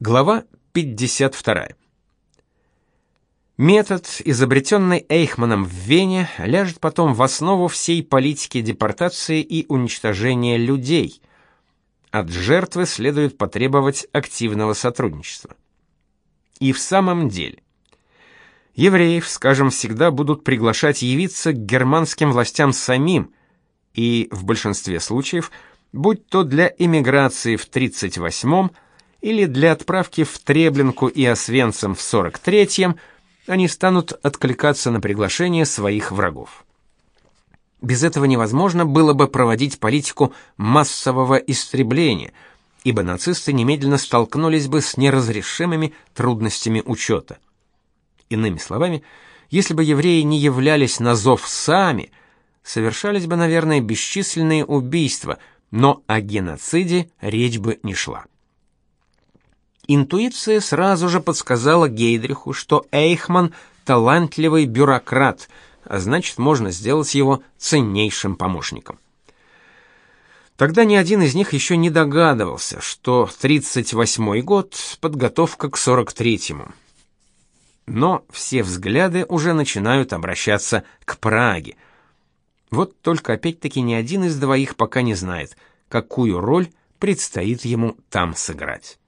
Глава 52. Метод, изобретенный Эйхманом в Вене, ляжет потом в основу всей политики депортации и уничтожения людей. От жертвы следует потребовать активного сотрудничества. И в самом деле, евреев, скажем, всегда будут приглашать явиться к германским властям самим, и в большинстве случаев, будь то для эмиграции в 38-м, или для отправки в Треблинку и Освенцим в 43-м, они станут откликаться на приглашение своих врагов. Без этого невозможно было бы проводить политику массового истребления, ибо нацисты немедленно столкнулись бы с неразрешимыми трудностями учета. Иными словами, если бы евреи не являлись на зов сами, совершались бы, наверное, бесчисленные убийства, но о геноциде речь бы не шла. Интуиция сразу же подсказала Гейдриху, что Эйхман талантливый бюрократ, а значит, можно сделать его ценнейшим помощником. Тогда ни один из них еще не догадывался, что 38-й год подготовка к 43-му. Но все взгляды уже начинают обращаться к Праге. Вот только опять-таки ни один из двоих пока не знает, какую роль предстоит ему там сыграть.